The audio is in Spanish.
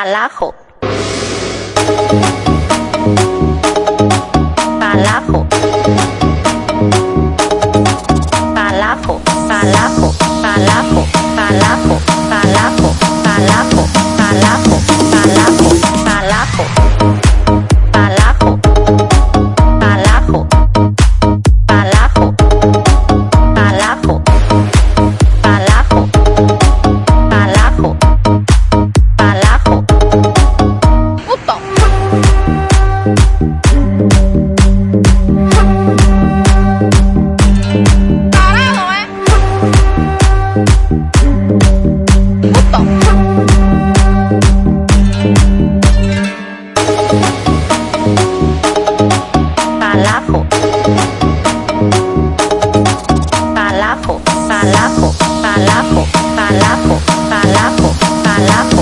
Palajo. Palajo. Palajo, palajo, palajo. Palajo. Palajo, palajo, palajo, palajo, palajo, palajo.